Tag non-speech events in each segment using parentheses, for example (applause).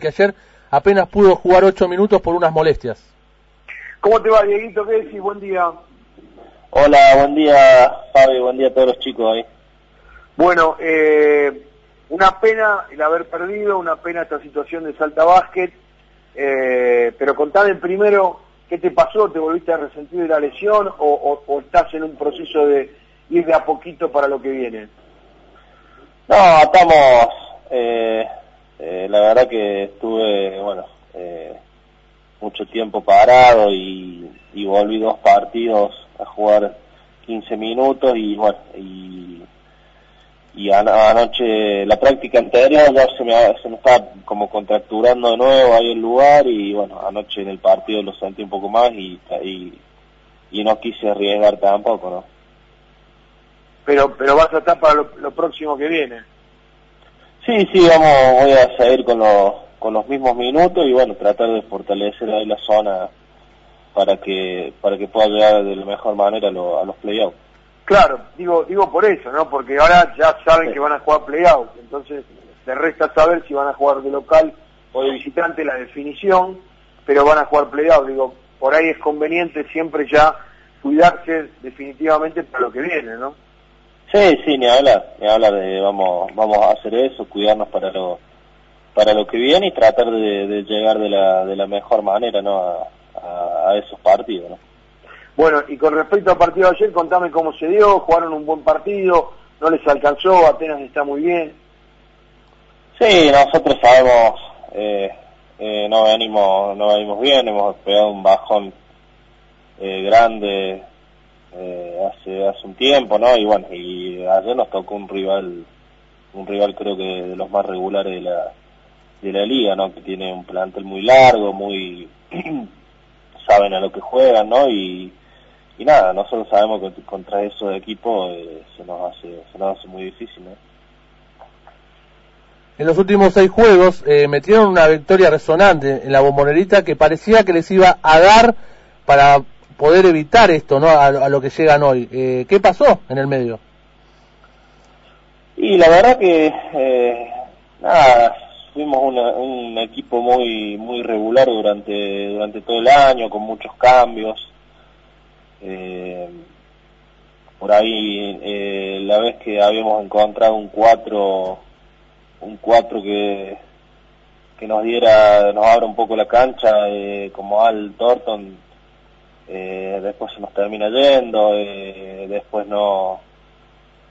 que ayer apenas pudo jugar ocho minutos por unas molestias. ¿Cómo te va, Dieguito? ¿Qué decís? Buen día. Hola, buen día, Fabio, buen día a todos los chicos ahí. Bueno, eh, una pena el haber perdido, una pena esta situación de Salta Básquet, eh, pero contame primero qué te pasó, ¿te volviste a resentir de la lesión o, o estás en un proceso de ir de a poquito para lo que viene? No, estamos, eh, eh, la verdad que estuve, bueno, eh, mucho tiempo parado y, y, volví dos partidos a jugar 15 minutos y bueno, y, y anoche la práctica anterior ya se me, se me estaba como contracturando de nuevo ahí el lugar y bueno, anoche en el partido lo sentí un poco más y, y, y no quise arriesgar tampoco, ¿no? pero pero vas a estar para lo, próximo que viene. Sí, sí, vamos, voy a seguir con los, con los mismos minutos y bueno, tratar de fortalecer ahí la zona para que para que pueda llegar de la mejor manera a, los playoffs. Claro, digo digo por eso, ¿no? Porque ahora ya saben que van a jugar playoffs, entonces les resta saber si van a jugar de local o de visitante la definición, pero van a jugar playoffs. Digo, por ahí es conveniente siempre ya cuidarse definitivamente para lo que viene, ¿no? Sí, sí, ni hablar, ni hablar de vamos, vamos a hacer eso, cuidarnos para lo, para lo que viene y tratar de, llegar de la, de la mejor manera, ¿no? A, esos partidos, ¿no? Bueno, y con respecto al partido de ayer, contame cómo se dio, jugaron un buen partido, no les alcanzó, apenas está muy bien. Sí, nosotros sabemos, eh, eh, no venimos, no venimos bien, hemos pegado un bajón eh, grande eh, hace hace un tiempo, ¿no? Y bueno, y ayer nos tocó un rival, un rival creo que de los más regulares de la de la liga, ¿no? Que tiene un plantel muy largo, muy (clears throat) saben a lo que juegan, ¿no? Y, y nada, nosotros sabemos que contra esos equipos eh, se nos hace se nos hace muy difícil, ¿no? En los últimos seis juegos eh, metieron una victoria resonante en la bombonerita que parecía que les iba a dar para poder evitar esto, ¿no? A, lo que llegan hoy. Eh, ¿Qué pasó en el medio? Y la verdad que, eh, nada, fuimos un equipo muy muy regular durante durante todo el año, con muchos cambios. Eh, por ahí, eh, la vez que habíamos encontrado un 4, un 4 que que nos diera, nos abra un poco la cancha, eh, como Al Thornton, eh, después se nos termina yendo, eh, después no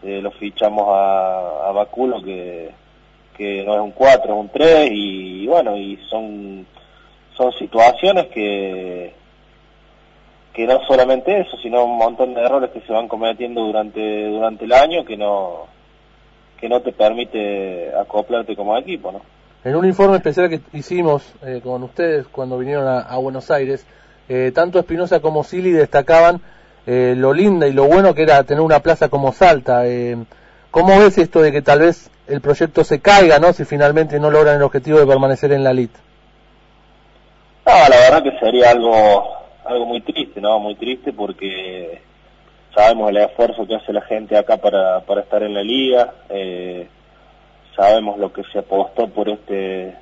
eh, lo fichamos a, a Baculo que, que no es un 4, es un 3 y, bueno, y son, son situaciones que, que no solamente eso, sino un montón de errores que se van cometiendo durante, durante el año que no, que no te permite acoplarte como equipo, ¿no? En un informe especial que hicimos eh, con ustedes cuando vinieron a Buenos Aires, eh, tanto Espinosa como Silly destacaban eh, lo linda y lo bueno que era tener una plaza como Salta. Eh, ¿Cómo ves esto de que tal vez el proyecto se caiga, no, si finalmente no logran el objetivo de permanecer en la LIT? No, la verdad que sería algo algo muy triste, ¿no? Muy triste porque sabemos el esfuerzo que hace la gente acá para, para estar en la liga, sabemos lo que se apostó por este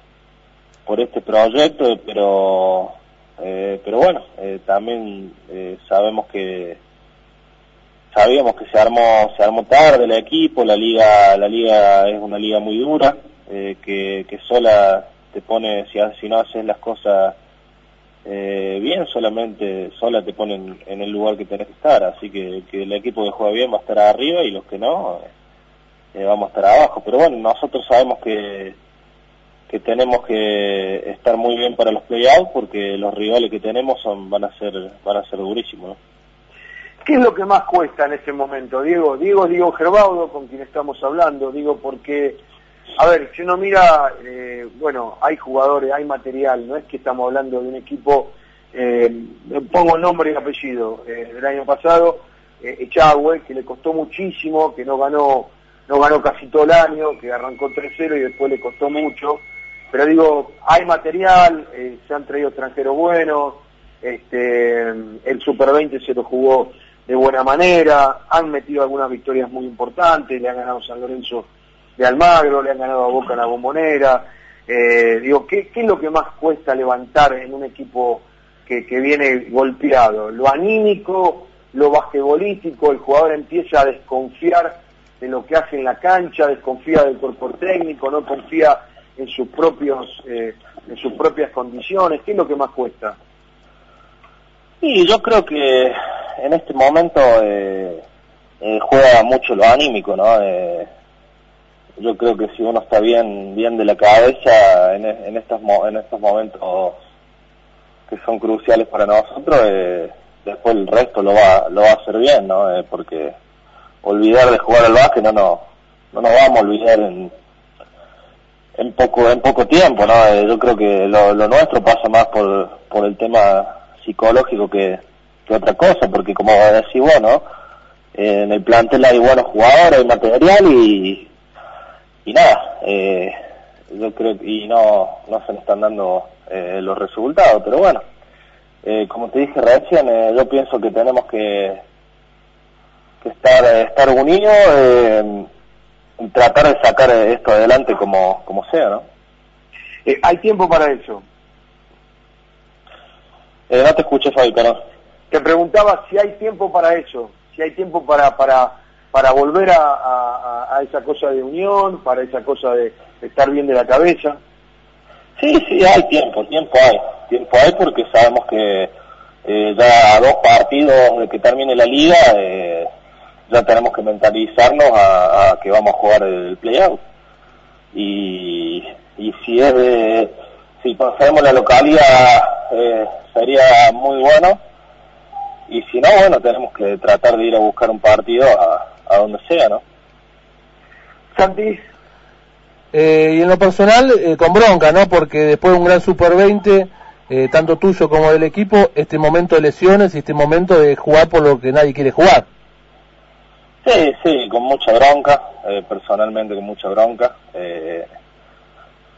por este proyecto, pero eh, pero bueno, eh, también eh, sabemos que sabíamos que se armó se armó tarde el equipo, la liga la liga es una liga muy dura, que, que sola te pone si, si no haces las cosas bien, solamente sola te ponen en el lugar que tenés que estar, así que, que el equipo que juega bien va a estar arriba y los que no vamos a estar abajo, pero bueno, nosotros sabemos que que tenemos que estar muy bien para los playoffs porque los rivales que tenemos son van a ser van a ser durísimos. ¿Qué es lo que más cuesta en ese momento, Diego? Diego, Diego Gerbaudo, con quien estamos hablando, digo porque, a ver, si uno mira, eh, bueno, hay jugadores, hay material, no es que estamos hablando de un equipo, eh, pongo nombre y apellido, eh, del año pasado, eh, Echagüe, que le costó muchísimo, que no ganó, no ganó casi todo el año, que arrancó 3-0 y después le costó mucho, pero digo, hay material, eh, se han traído extranjeros buenos, este, el Super 20 se lo jugó de buena manera, han metido algunas victorias muy importantes, le han ganado San Lorenzo de Almagro, le han ganado a Boca en la Bombonera, Eh, digo, ¿qué, ¿qué es lo que más cuesta levantar en un equipo que, que viene golpeado? ¿Lo anímico, lo basquetbolístico? El jugador empieza a desconfiar de lo que hace en la cancha, desconfía del cuerpo técnico, no confía en sus propios eh, en sus propias condiciones. ¿Qué es lo que más cuesta? Sí, yo creo que en este momento eh, eh, juega mucho lo anímico, ¿no? Eh, yo creo que si uno está bien bien de la cabeza en, en estos en estos momentos que son cruciales para nosotros, eh, después el resto lo va lo va a hacer bien, ¿no? Porque olvidar de jugar al básquet no no no nos vamos a olvidar en en poco en poco tiempo, ¿no? Eh, yo creo que lo, lo nuestro pasa más por por el tema psicológico que, que otra cosa, porque como decís vos, ¿no? Eh, en el plantel hay buenos jugadores, hay material y, y nada, eh, yo creo que y no, no se le están dando eh, los resultados, pero bueno, eh, como te dije recién, eh, yo pienso que tenemos que, que estar, estar unidos y tratar de sacar esto adelante como, como sea, ¿no? Eh, ¿Hay tiempo para eso? Eh, no te escuché, Fabi, perdón. Te preguntaba si hay tiempo para eso, si hay tiempo para para para volver a, a, a esa cosa de unión, para esa cosa de, de, estar bien de la cabeza. Sí, sí, hay tiempo, tiempo hay, tiempo hay porque sabemos que eh, ya a dos partidos de que termine la liga eh, ya tenemos que mentalizarnos a, a, que vamos a jugar el playout. Y, y si es de, si pasamos la localidad eh, sería muy bueno y si no, bueno, tenemos que tratar de ir a buscar un partido a, a donde sea, ¿no? Santi. Eh, y en lo personal, eh, con bronca, ¿no? Porque después de un gran Super 20, eh, tanto tuyo como del equipo, este momento de lesiones y este momento de jugar por lo que nadie quiere jugar. Sí, sí, con mucha bronca, eh, personalmente con mucha bronca. Eh,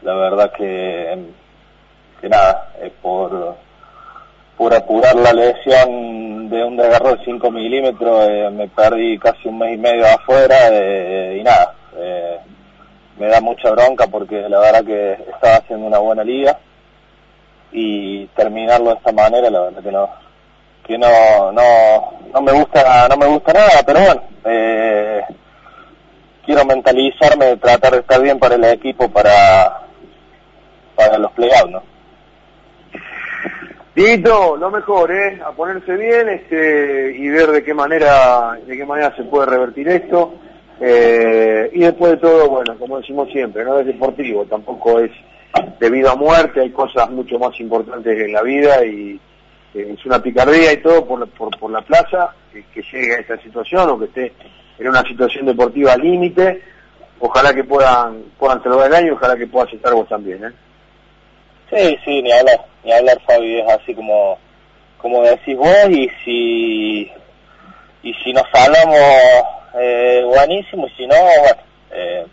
la verdad que, que nada, por, por apurar la lesión de un desgarro de 5 milímetros, eh, me perdí casi un mes y medio afuera eh, y nada, me da mucha bronca porque la verdad que estaba haciendo una buena liga y terminarlo de esta manera, la verdad que no, que no, no, no me gusta, no me gusta nada, pero bueno, eh, quiero mentalizarme, tratar de estar bien para el equipo, para, para los playoffs, ¿no? Dito, lo mejor, ¿eh? A ponerse bien, este, y ver de qué manera, de qué manera se puede revertir esto. Eh, y después de todo, bueno, como decimos siempre, no es deportivo, tampoco es debido a muerte, hay cosas mucho más importantes en la vida y eh, es una picardía y todo por, por, por la plaza que, llegue a esta situación o que esté en una situación deportiva límite. Ojalá que puedan, puedan salvar el año, ojalá que puedas estar vos también, ¿eh? Sí, sí, ni hablar, ni hablar Fabi, es así como, como decís vos y si, y si nos hablamos eh, buenísimo y si no, bueno, eh,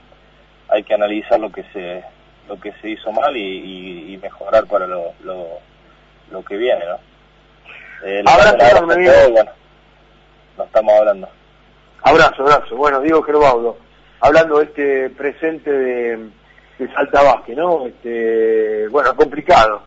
hay que analizar lo que se, lo que se hizo mal y, y, y mejorar para lo, lo, lo que viene, ¿no? Eh, abrazo enorme, Diego. Bueno, nos estamos hablando. Abrazo, abrazo. Bueno, Diego Gerbaudo, hablando de este presente de, de Salta Vázquez, ¿no? Este, bueno, complicado.